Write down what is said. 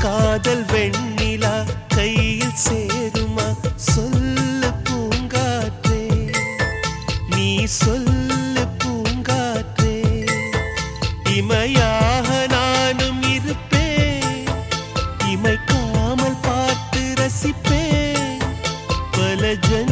காதல் வெண்ணிலா gelecek